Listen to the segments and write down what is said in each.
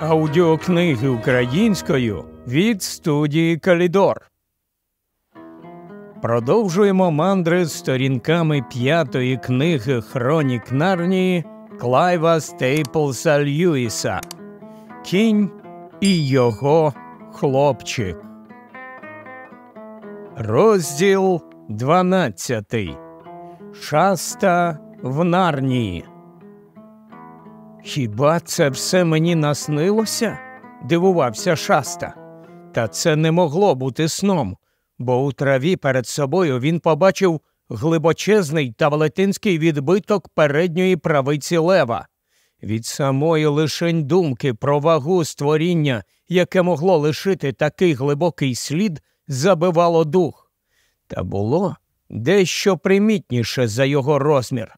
Аудіокниги українською від студії Калідор. Продовжуємо мандри з сторінками п'ятої книги Хронік Нарнії Клайва Стейплса Льюіса Кінь і його хлопчик. Розділ 12. Шаста в Нарнії. Хіба це все мені наснилося? дивувався шаста. Та це не могло бути сном, бо у траві перед собою він побачив глибочезний та велетенський відбиток передньої правиці лева. Від самої лишень думки про вагу створіння, яке могло лишити такий глибокий слід, забивало дух. Та було дещо примітніше за його розмір.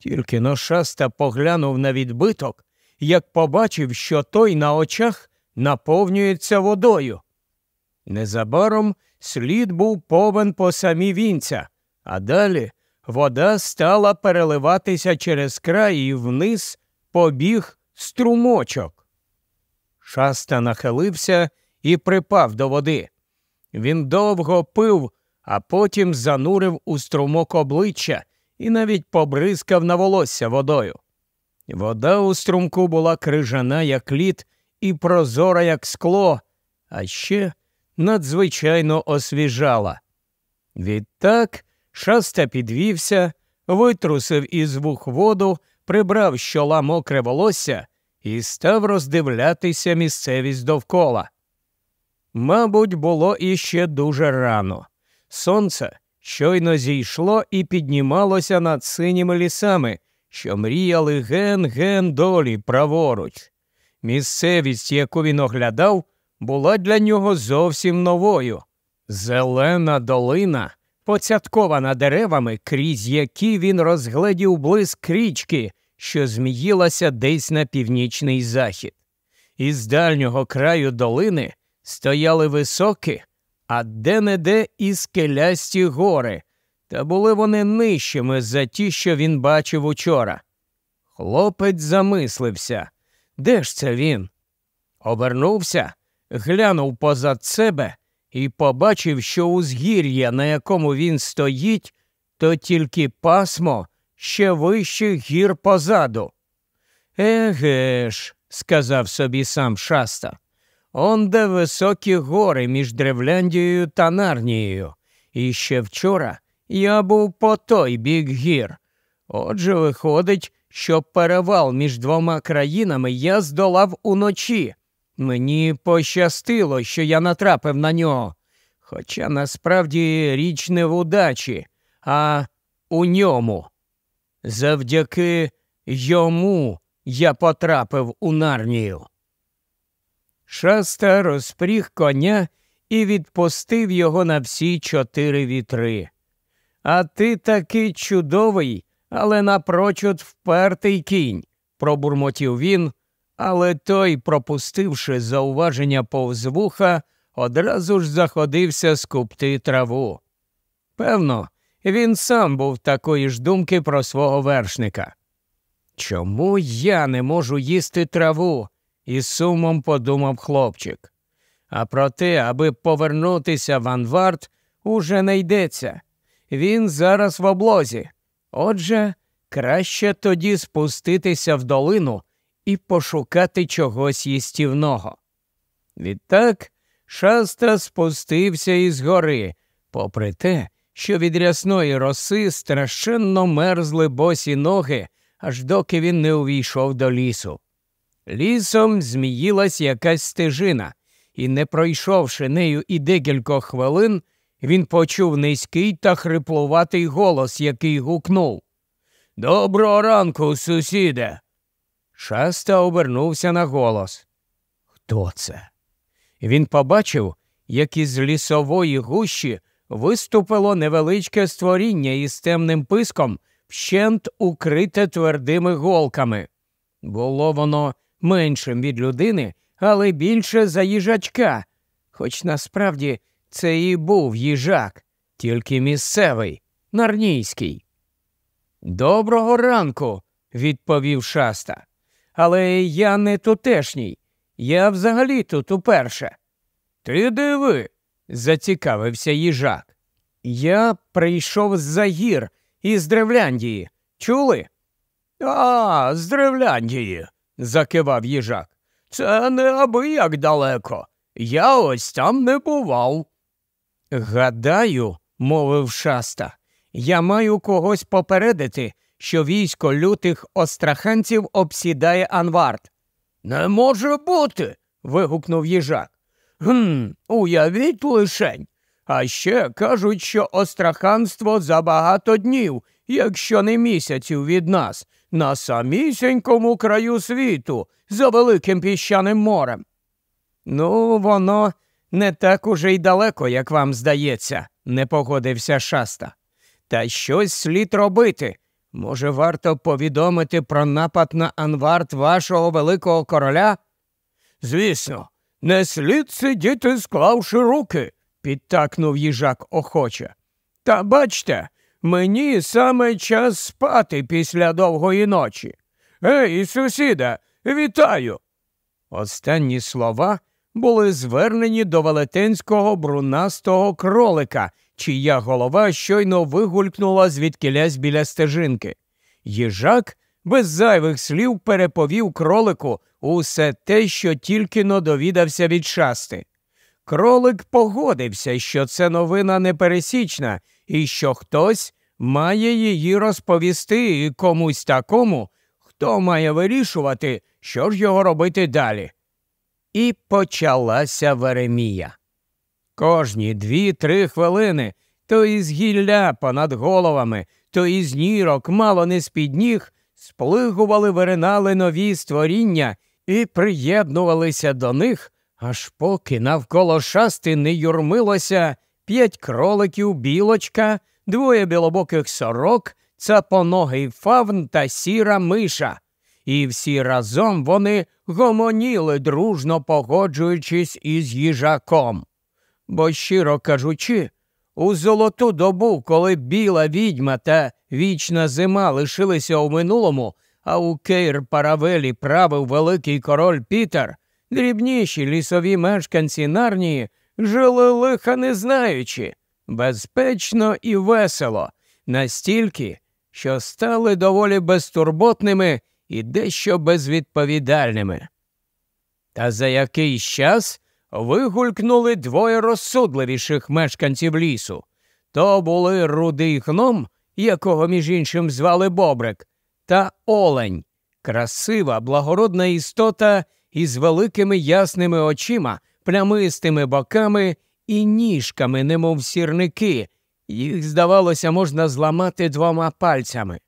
Тільки ношаста поглянув на відбиток, як побачив, що той на очах наповнюється водою. Незабаром слід був повен по самі вінця, а далі вода стала переливатися через край і вниз побіг струмочок. Шаста нахилився і припав до води. Він довго пив, а потім занурив у струмок обличчя і навіть побризкав на волосся водою. Вода у струмку була крижана, як лід, і прозора, як скло, а ще надзвичайно освіжала. Відтак шаста підвівся, витрусив із вух воду, прибрав щола мокре волосся і став роздивлятися місцевість довкола. Мабуть, було іще дуже рано. Сонце щойно зійшло і піднімалося над синіми лісами, що мріяли ген-ген долі праворуч. Місцевість, яку він оглядав, була для нього зовсім новою. Зелена долина, поцяткована деревами, крізь які він розгледів блиск річки, що зміїлася десь на північний захід. Із дальнього краю долини стояли високі, а де-не-де і скелясті гори, та були вони нижчими за ті, що він бачив учора. Хлопець замислився. Де ж це він? Обернувся, глянув позад себе і побачив, що узгір'я, на якому він стоїть, то тільки пасмо ще вищих гір позаду. Еге ж, сказав собі сам шаста. Онде високі гори між Древляндією та Нарнією. І ще вчора я був по той бік гір. Отже, виходить, що перевал між двома країнами я здолав уночі. Мені пощастило, що я натрапив на нього. Хоча насправді річ не в удачі, а у ньому. Завдяки йому я потрапив у нарнію. Шаста розпріг коня і відпустив його на всі чотири вітри. А ти такий чудовий, але напрочуд впертий кінь, пробурмотів він, але той, пропустивши зауваження повз вуха, одразу ж заходився скупти траву. Певно, він сам був такої ж думки про свого вершника. Чому я не можу їсти траву? Із сумом подумав хлопчик. А про те, аби повернутися в Анвард, уже не йдеться. Він зараз в облозі. Отже, краще тоді спуститися в долину і пошукати чогось їстівного. Відтак шаста спустився із гори, попри те, що від рясної роси страшенно мерзли босі ноги, аж доки він не увійшов до лісу. Лісом зміїлась якась стежина, і, не пройшовши нею і декілька хвилин, він почув низький та хриплуватий голос, який гукнув Доброго ранку, сусіде. Шаста обернувся на голос. Хто це? Він побачив, як із лісової гущі виступило невеличке створіння із темним писком, вщент укрите твердими голками. Було воно меншим від людини, але більше за їжачка, хоч насправді це і був їжак, тільки місцевий, нарнійський. Доброго ранку, відповів шаста. Але я не тутешній. Я взагалі тут уперше. Ти диви, зацікавився їжак. Я прийшов з за гір із Древляндії. Чули? А, з Древляндії, закивав їжак. Це не аби як далеко. Я ось там не бував. Гадаю, мовив шаста, я маю когось попередити, що військо лютих остраханців обсідає Анвард. Не може бути. вигукнув їжак. Гм, уявіть лишень. А ще кажуть, що остраханство за багато днів, якщо не місяців від нас, на самісінькому краю світу, за великим піщаним морем. Ну, воно не так уже й далеко, як вам здається, не погодився шаста. Та щось слід робити. Може, варто повідомити про напад на Анвард вашого великого короля? Звісно, не слід сидіти, склавши руки, підтакнув їжак охоче. Та бачте, мені саме час спати після довгої ночі. Ей, сусіда, вітаю. Останні слова були звернені до велетенського брунастого кролика, чия голова щойно вигулькнула звідкілясь біля стежинки. Їжак без зайвих слів переповів кролику усе те, що тільки но довідався від шасти. Кролик погодився, що це новина непересічна, і що хтось має її розповісти комусь такому, хто має вирішувати, що ж його робити далі. І почалася Веремія. Кожні дві-три хвилини то із гілля понад головами, то із нірок, мало не з-під ніг, сплигували виринали нові створіння і приєднувалися до них, аж поки навколо шасти не юрмилося п'ять кроликів білочка, двоє білобоких сорок, цапоногий фавн та сіра миша. І всі разом вони гомоніли, дружно погоджуючись із їжаком. Бо, щиро кажучи, у золоту добу, коли біла відьма та вічна зима лишилися у минулому, а у Кейр Паравелі правив великий король Пітер, дрібніші лісові мешканці нарнії жили лиха не знаючи, безпечно і весело, настільки, що стали доволі безтурботними і дещо безвідповідальними. Та за якийсь час вигулькнули двоє розсудливіших мешканців лісу. То були рудий гном, якого між іншим звали Бобрик, та Олень, красива, благородна істота із великими ясними очима, плямистими боками і ніжками, немов сірники. Їх, здавалося, можна зламати двома пальцями.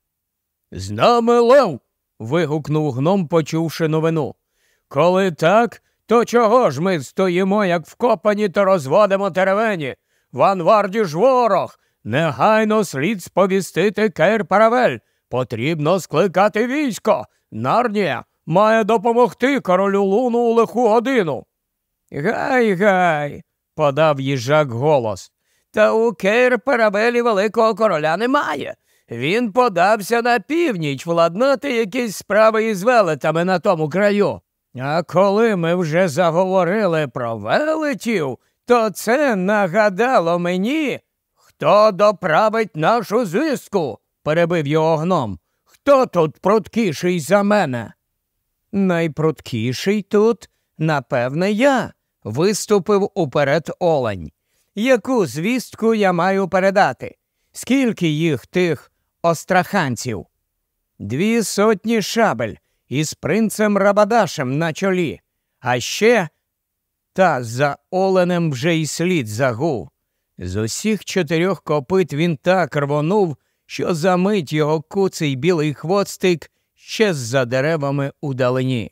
З нами лев. вигукнув гном, почувши новину. Коли так, то чого ж ми стоїмо, як вкопані, та розводимо теревені? В Анварді ж ворог. Негайно слід сповістити Кейр Паравель. Потрібно скликати військо. Нарнія має допомогти королю луну у лиху годину. Гай, гай, подав їжак голос. Та у Кейр Паравелі великого короля немає. Він подався на північ владнати якісь справи із велетами на тому краю. А коли ми вже заговорили про велетів, то це нагадало мені, хто доправить нашу звістку, перебив його гном. Хто тут пруткіший за мене? Найпруткіший тут, напевне, я, виступив уперед Олень. Яку звістку я маю передати? Скільки їх тих остраханців? Дві сотні шабель із принцем Рабадашем на чолі, а ще та за оленем вже й слід загув. З усіх чотирьох копит він так рвонув, що за мить його куций білий хвостик щез за деревами удалині.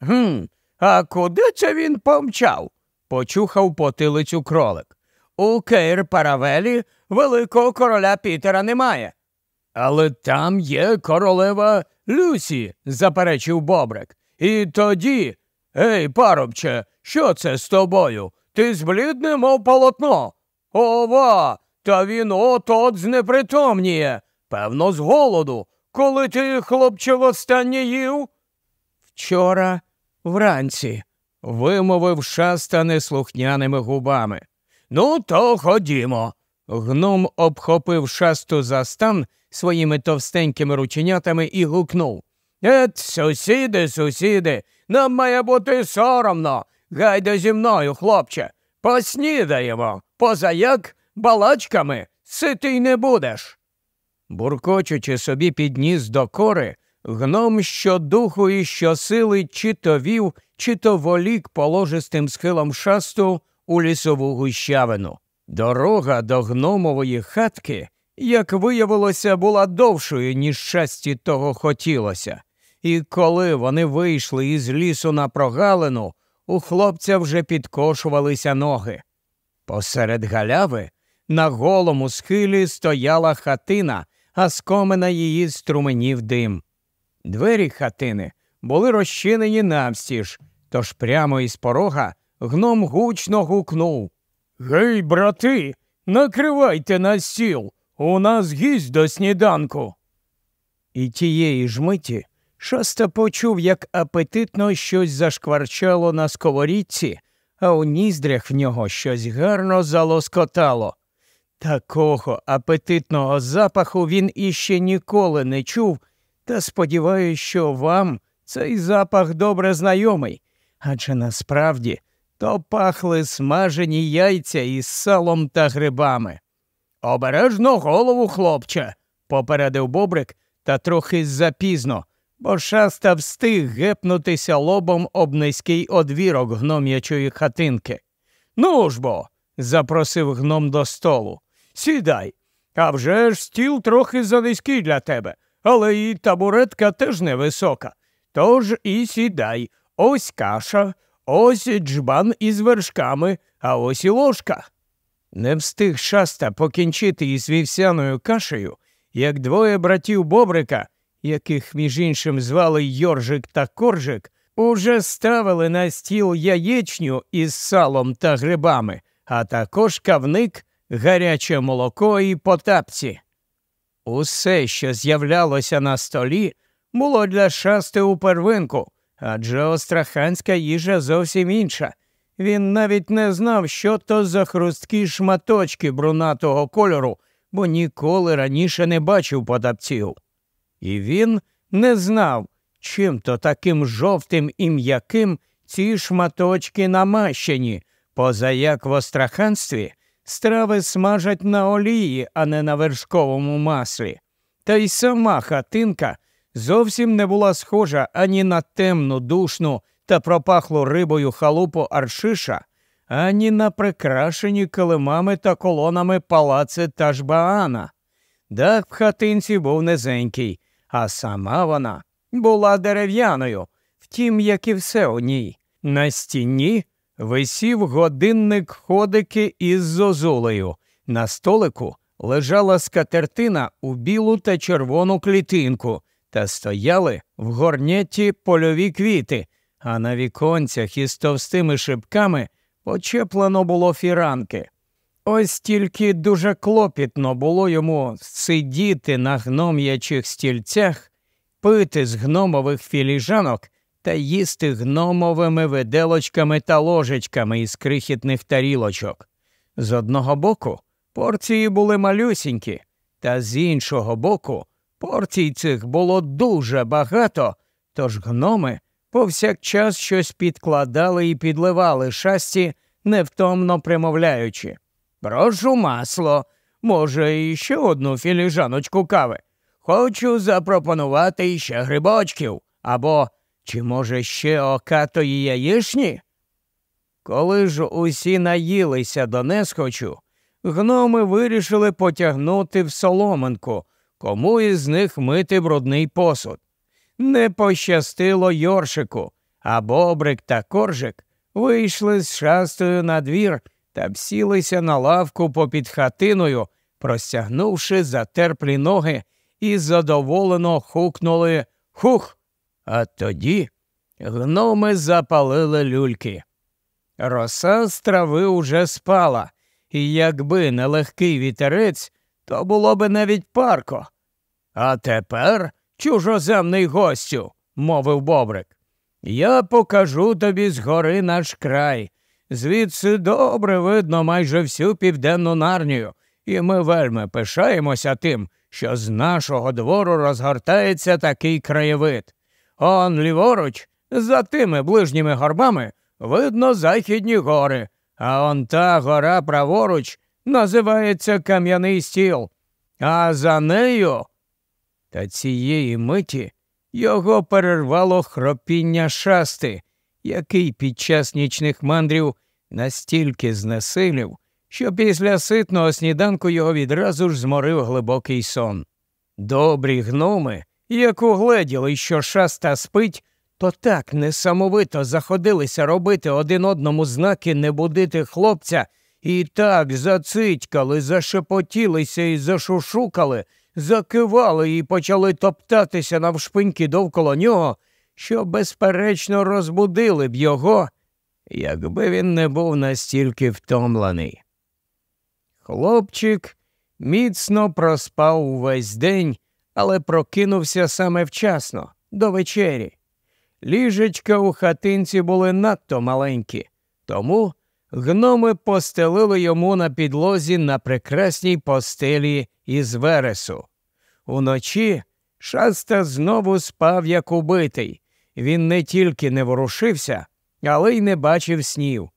Гм, а куди це він помчав? почухав потилицю кролик. У Кейр Паравелі великого короля Пітера немає. Але там є королева Люсі, заперечив Бобрик. І тоді. Ей, парубче, що це з тобою? Ти зблідне, мов полотно. Ова, та він от от знепритомніє. Певно, з голоду. Коли ти, хлопче, востаннє їв? Вчора вранці, вимовив шаста неслухняними губами. Ну, то ходімо. Гном обхопив шасту за стан своїми товстенькими рученятами і гукнув. Ет, сусіди, сусіди, нам має бути соромно. Гайда зі мною, хлопче, поснідаємо, позаяк балачками ситий не будеш. Буркочучи собі підніс до кори, гном щодуху і щосили чи то вів, чи то волік положистим схилом шасту у лісову гущавину. Дорога до гномової хатки, як виявилося, була довшою, ніж щасті того хотілося. І коли вони вийшли із лісу на прогалину, у хлопця вже підкошувалися ноги. Посеред галяви на голому схилі стояла хатина, а з комина її струменів дим. Двері хатини були розчинені навстіж, тож прямо із порога гном гучно гукнув Гей, брати, накривайте на стіл, у нас гість до сніданку. І тієї ж миті шаста почув, як апетитно щось зашкварчало на сковорідці, а у ніздрях в нього щось гарно залоскотало. Такого апетитного запаху він іще ніколи не чув, та сподіваюся, що вам цей запах добре знайомий, адже насправді то пахли смажені яйця із салом та грибами. Обережно голову, хлопче, попередив бобрик, та трохи запізно, бо шаста встиг гепнутися лобом об низький одвірок гном'ячої хатинки. Ну ж бо, запросив гном до столу. Сідай. А вже ж стіл трохи занизький для тебе, але і табуретка теж невисока. Тож і сідай. Ось каша, ось джбан із вершками, а ось і ложка. Не встиг шаста покінчити із вівсяною кашею, як двоє братів Бобрика, яких між іншим звали Йоржик та Коржик, уже ставили на стіл яєчню із салом та грибами, а також кавник гаряче молоко і потапці. Усе, що з'являлося на столі, було для шасти у первинку, адже остраханська їжа зовсім інша. Він навіть не знав, що то за хрусткі шматочки брунатого кольору, бо ніколи раніше не бачив потапців. І він не знав, чим то таким жовтим і м'яким ці шматочки намащені, поза як в остраханстві страви смажать на олії, а не на вершковому маслі. Та й сама хатинка зовсім не була схожа ані на темну, душну та пропахлу рибою халупу аршиша, ані на прикрашені килимами та колонами палаци Ташбаана. Дах в хатинці був низенький, а сама вона була дерев'яною, втім, як і все у ній. На стіні висів годинник ходики із зозулею. На столику лежала скатертина у білу та червону клітинку, та стояли в горнєті польові квіти, а на віконцях із товстими шибками почеплено було фіранки. Ось тільки дуже клопітно було йому сидіти на гном'ячих стільцях, пити з гномових філіжанок та їсти гномовими виделочками та ложечками із крихітних тарілочок. З одного боку порції були малюсінькі, та з іншого боку порцій цих було дуже багато, тож гноми повсякчас щось підкладали і підливали шасті, невтомно примовляючи. Прошу масло, може, і ще одну філіжаночку кави. Хочу запропонувати ще грибочків або чи, може, ще окатої яєшні? Коли ж усі наїлися до несхочу, гноми вирішили потягнути в соломинку, кому із них мити брудний посуд. Не пощастило Йоршику, а бобрик та коржик вийшли з шастою на двір та всілися на лавку попід хатиною, простягнувши затерплі ноги, і задоволено хукнули Хух! А тоді гноми запалили люльки. Роса з трави уже спала, і якби не легкий вітерець, то було би навіть парко. А тепер, чужоземний гостю, мовив Бобрик, Я покажу тобі згори наш край. Звідси добре видно майже всю південну нарнію, і ми вельми пишаємося тим, що з нашого двору розгортається такий краєвид. Он ліворуч, за тими ближніми горбами, видно західні гори, а он та гора праворуч називається Кам'яний стіл, а за нею. Та цієї миті його перервало хропіння шасти, який під час нічних мандрів настільки знесилів, що після ситного сніданку його відразу ж зморив глибокий сон. Добрі гноми, як угледіли, що шаста спить, то так несамовито заходилися робити один одному знаки не будити хлопця, і так зацитькали, зашепотілися і зашушукали, закивали і почали топтатися навшпиньки довкола нього, що, безперечно, розбудили б його, якби він не був настільки втомлений. Хлопчик міцно проспав увесь день, але прокинувся саме вчасно, до вечері. Ліжечка у хатинці були надто маленькі, тому гноми постелили йому на підлозі на прекрасній постелі із вересу. Уночі шаста знову спав, як убитий. Він не тільки не ворушився, але й не бачив снів.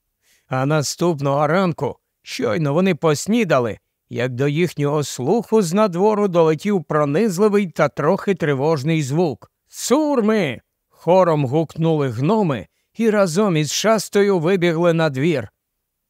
А наступного ранку, щойно вони поснідали, як до їхнього слуху з надвору долетів пронизливий та трохи тривожний звук. Сурми! Хором гукнули гноми і разом із шастою вибігли на двір.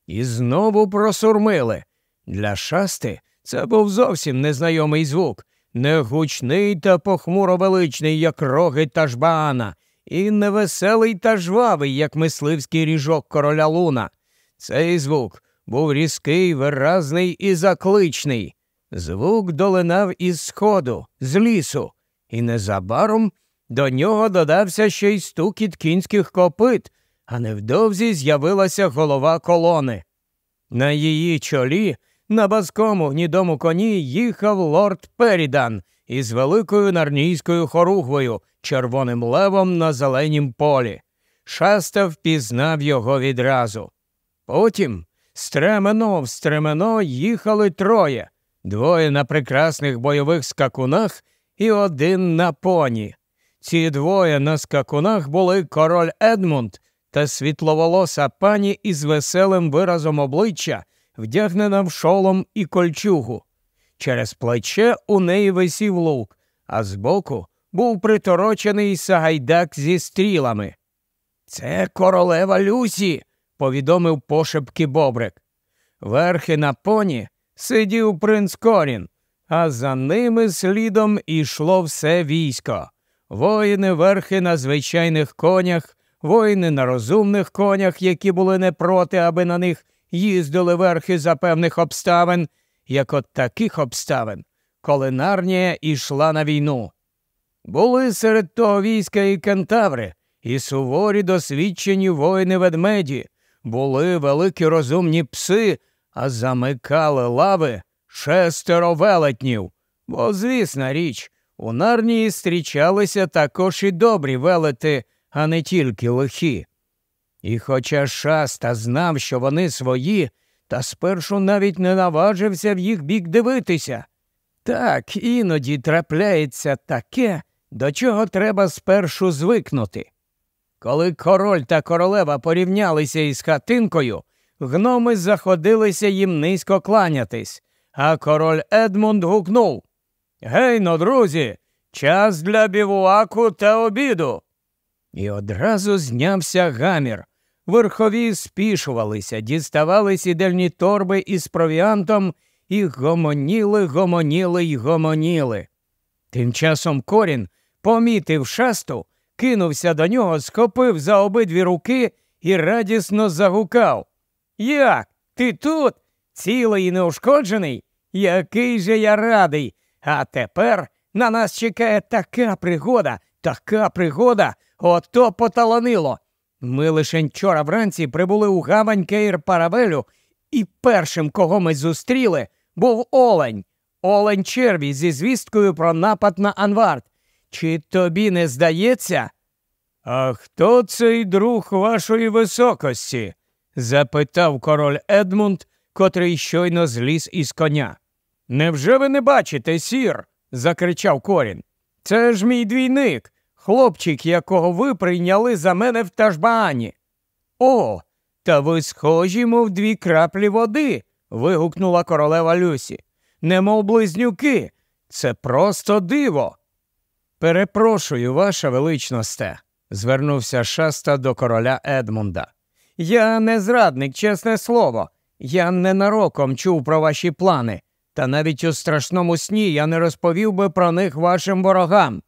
І знову просурмили. Для шасти це був зовсім незнайомий звук, не гучний та похмуро величний, як роги та жбаана, і невеселий та жвавий, як мисливський ріжок короля луна. Цей звук був різкий, виразний і закличний. Звук долинав із сходу, з лісу, і незабаром до нього додався ще й стукіт кінських копит, а невдовзі з'явилася голова колони. На її чолі, на базкому гнідому коні, їхав лорд Перідан із великою нарнійською хоругвою, червоним левом на зеленім полі. Шаста впізнав його відразу. Потім стремено в стремено їхали троє, двоє на прекрасних бойових скакунах і один на поні. Ці двоє на скакунах були король Едмунд та світловолоса пані із веселим виразом обличчя, вдягнена в шолом і кольчугу. Через плече у неї висів лук, а збоку був приторочений сагайдак зі стрілами. Це королева Люсі, повідомив пошепки Бобрик. Верхи на поні сидів принц Корін, а за ними слідом ішло все військо. Воїни верхи на звичайних конях, воїни на розумних конях, які були не проти, аби на них їздили верхи за певних обставин, як от таких обставин, коли Нарнія йшла на війну. Були серед того війська і кентаври, і суворі досвідчені воїни ведмеді, були великі розумні пси, а замикали лави шестеро велетнів. Бо, звісна річ, у нарнії зустрічалися також і добрі велети, а не тільки лихі. І хоча шаста знав, що вони свої, та спершу навіть не наважився в їх бік дивитися. Так іноді трапляється таке, до чого треба спершу звикнути. Коли король та королева порівнялися із хатинкою, гноми заходилися їм низько кланятись, а король Едмунд гукнув Гейно, друзі, час для бівуаку та обіду. І одразу знявся гамір. Верхові спішувалися, діставали сідельні торби із провіантом і гомоніли, гомоніли й гомоніли. Тим часом корін помітив шасту, кинувся до нього, схопив за обидві руки і радісно загукав. Як? Ти тут? Цілий і неушкоджений? Який же я радий. А тепер на нас чекає така пригода, така пригода, ото поталанило. Ми лише вчора вранці прибули у гавань Кейр Паравелю, і першим, кого ми зустріли, був Олень. Олень черві зі звісткою про напад на Анвард. Чи тобі не здається? А хто цей друг вашої високості? запитав король Едмунд, котрий щойно зліз із коня. Невже ви не бачите, сір? закричав Корін. Це ж мій двійник, хлопчик, якого ви прийняли за мене в Тажбаані. О, та ви схожі, мов дві краплі води. вигукнула королева Люсі. Немов близнюки. Це просто диво. Перепрошую, ваша величносте, звернувся шаста до короля Едмунда. Я не зрадник, чесне слово. Я ненароком чув про ваші плани, та навіть у страшному сні я не розповів би про них вашим ворогам.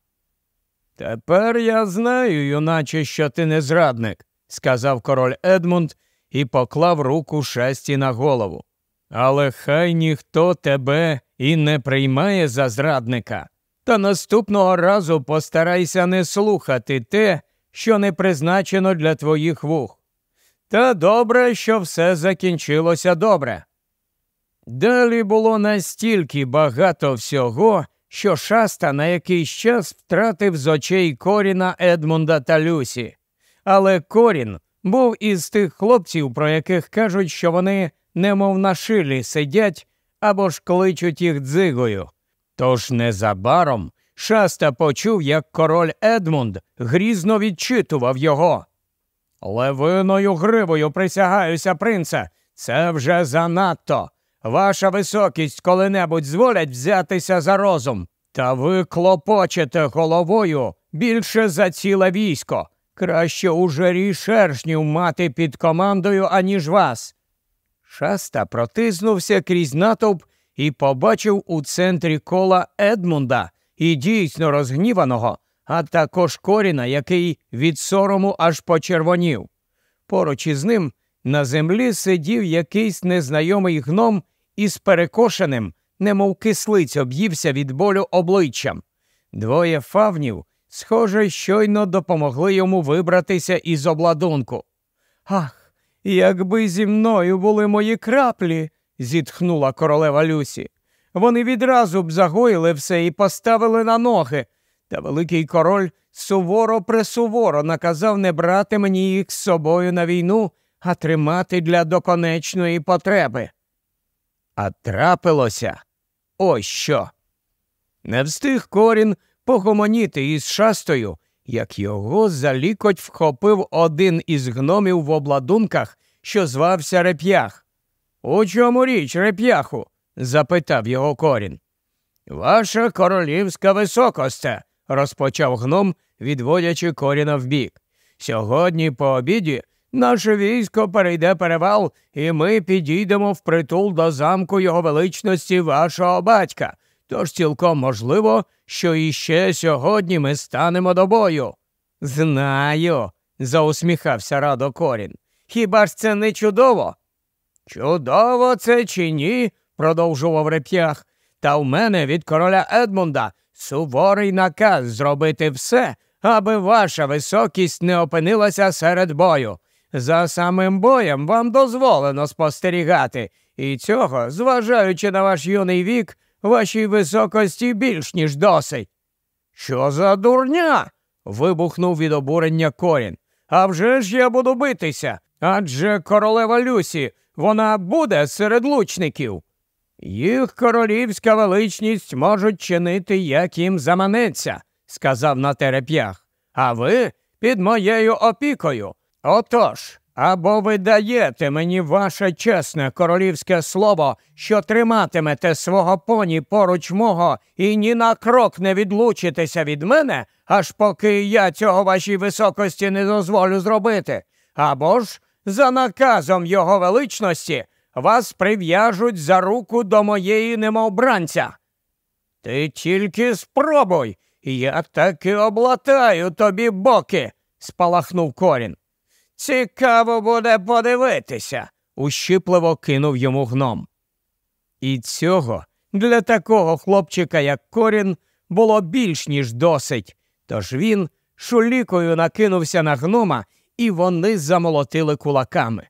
Тепер я знаю, юначе, що ти не зрадник, сказав король Едмунд і поклав руку шесті на голову. Але хай ніхто тебе і не приймає за зрадника. Та наступного разу постарайся не слухати те, що не призначено для твоїх вух. Та добре, що все закінчилося добре. Далі було настільки багато всього, що шаста на якийсь час втратив з очей Коріна Едмунда та Люсі. Але Корін був із тих хлопців, про яких кажуть, що вони немов на шилі сидять або ж кличуть їх дзигою. Тож незабаром шаста почув, як король Едмунд грізно відчитував його. Левиною гривою присягаюся, принце, це вже занадто. Ваша високість коли-небудь зволять взятися за розум, та ви клопочете головою більше за ціле військо. Краще у жарі мати під командою, аніж вас. Шаста протиснувся крізь натовп і побачив у центрі кола Едмунда і дійсно розгніваного, а також коріна, який від сорому аж почервонів. Поруч із ним на землі сидів якийсь незнайомий гном із перекошеним, немов кислиць об'ївся від болю обличчям. Двоє фавнів, схоже, щойно допомогли йому вибратися із обладунку. Ах, якби зі мною були мої краплі, зітхнула королева Люсі. Вони відразу б загоїли все і поставили на ноги. Та великий король суворо пресуворо наказав не брати мені їх з собою на війну, а тримати для доконечної потреби. А трапилося ось що. Не встиг корін погомоніти із шастою, як його за лікоть вхопив один із гномів в обладунках, що звався реп'ях. У чому річ, реп'яху? запитав його корін. Ваша королівська високосте, розпочав гном, відводячи коріна вбік. Сьогодні по обіді наше військо перейде перевал, і ми підійдемо в притул до замку його величності вашого батька. Тож цілком можливо, що іще сьогодні ми станемо до бою. Знаю, заусміхався радо корін. Хіба ж це не чудово? Чудово це чи ні? продовжував реп'ях. Та в мене від короля Едмунда суворий наказ зробити все, аби ваша високість не опинилася серед бою. За самим боєм вам дозволено спостерігати, і цього, зважаючи на ваш юний вік, вашій високості більш ніж досить. Що за дурня? вибухнув від обурення корін. «А вже ж я буду битися. Адже королева Люсі, вона буде серед лучників. Їх королівська величність можуть чинити, як їм заманеться, сказав на тереп'ях. А ви під моєю опікою. Отож, або ви даєте мені ваше чесне королівське слово, що триматимете свого поні поруч мого і ні на крок не відлучитеся від мене, аж поки я цього вашій високості не дозволю зробити, або ж за наказом його величності вас прив'яжуть за руку до моєї немовбранця. Ти тільки спробуй, я таки облатаю тобі боки, спалахнув корін. Цікаво буде подивитися, ущипливо кинув йому гном. І цього для такого хлопчика, як корін, було більш ніж досить, тож він шулікою накинувся на гнома, і вони замолотили кулаками.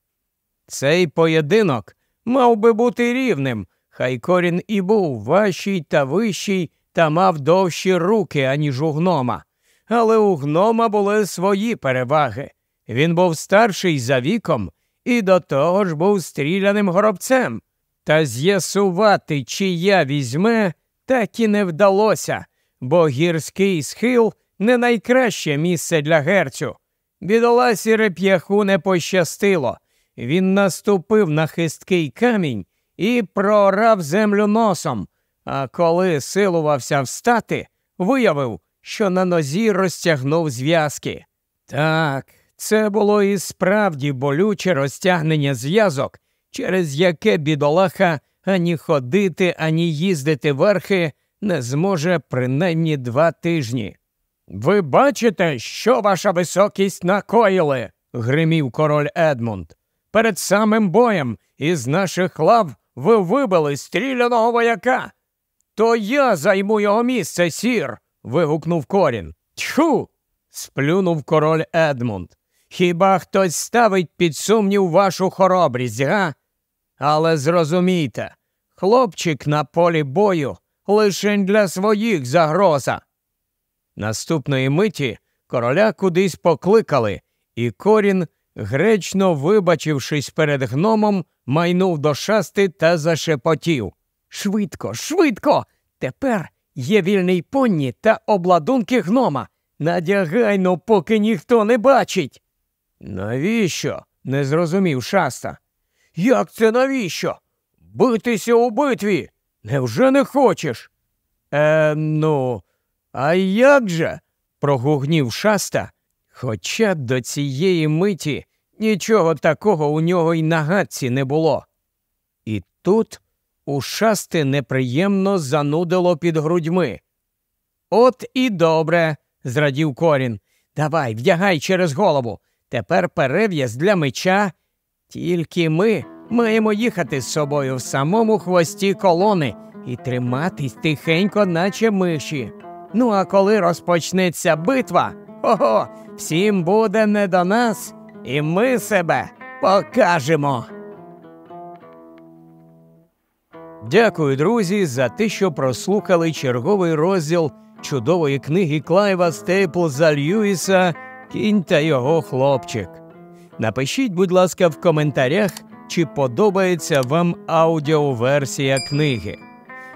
Цей поєдинок мав би бути рівним, хай корін і був важчий та вищий та мав довші руки, аніж у гнома. але у гнома були свої переваги. Він був старший за віком і до того ж був стріляним горобцем. Та з'ясувати, чия візьме, так і не вдалося, бо гірський схил не найкраще місце для герцю. Бідоласі реп'яху не пощастило. Він наступив на хисткий камінь і проорав землю носом, а коли силувався встати, виявив, що на нозі розтягнув зв'язки. Так, це було і справді болюче розтягнення зв'язок, через яке бідолаха ані ходити, ані їздити верхи не зможе принаймні два тижні. Ви бачите, що ваша високість накоїли? гримів король Едмунд. Перед самим боєм із наших лав ви вибили стріляного вояка. То я займу його місце, сір. вигукнув корін. Тьху. сплюнув король Едмунд. Хіба хтось ставить під сумнів вашу хоробрість, га? Але зрозумійте, хлопчик на полі бою лишень для своїх загроза. Наступної миті короля кудись покликали, і корін, гречно вибачившись перед гномом, майнув до шасти та зашепотів. Швидко, швидко. Тепер є вільний понні та обладунки гнома. Надягайно, поки ніхто не бачить. Навіщо? не зрозумів шаста. Як це навіщо? Битися у битві? Невже не хочеш? Е, ну, а як же? прогугнів шаста, хоча до цієї миті нічого такого у нього й на гадці не було. І тут у шасти неприємно занудило під грудьми. От і добре, зрадів корін. Давай, вдягай через голову. Тепер перев'яз для меча. Тільки ми маємо їхати з собою в самому хвості колони і триматись тихенько, наче миші. Ну, а коли розпочнеться битва, ого, всім буде не до нас, і ми себе покажемо. Дякую, друзі, за те, що прослухали черговий розділ чудової книги Клайва Стейплза Льюіса Кінь та його хлопчик. Напишіть, будь ласка, в коментарях, чи подобається вам аудіоверсія книги.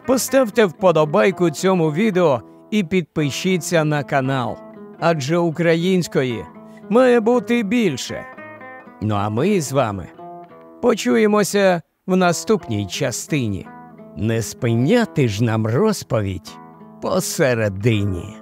Поставте вподобайку цьому відео і підпишіться на канал, адже української має бути більше. Ну а ми з вами почуємося в наступній частині. Не спиняти ж нам розповідь посередині.